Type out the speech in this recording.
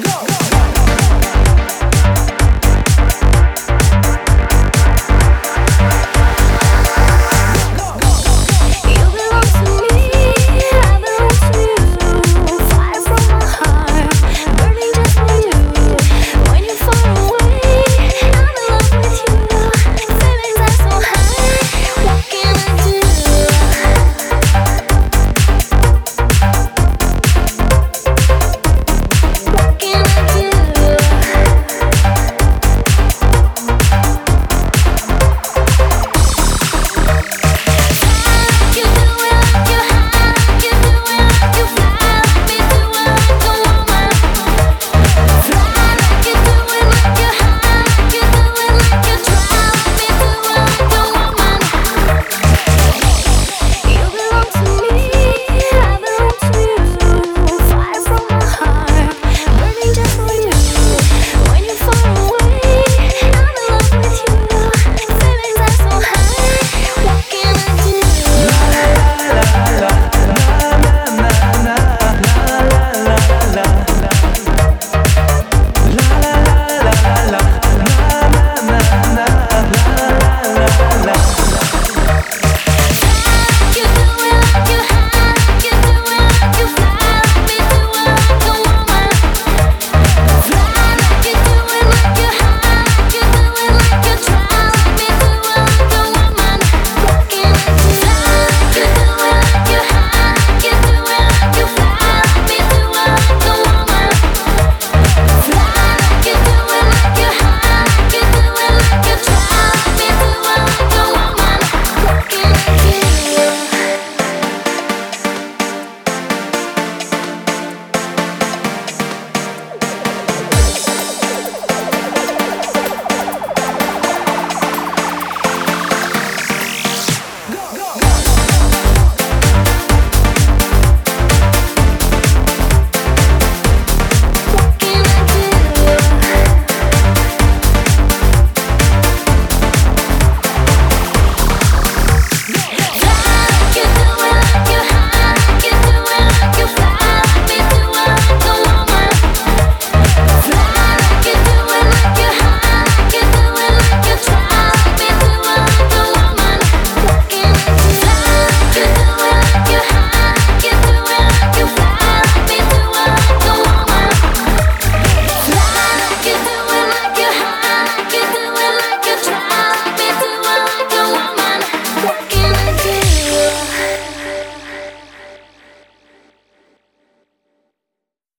go, go.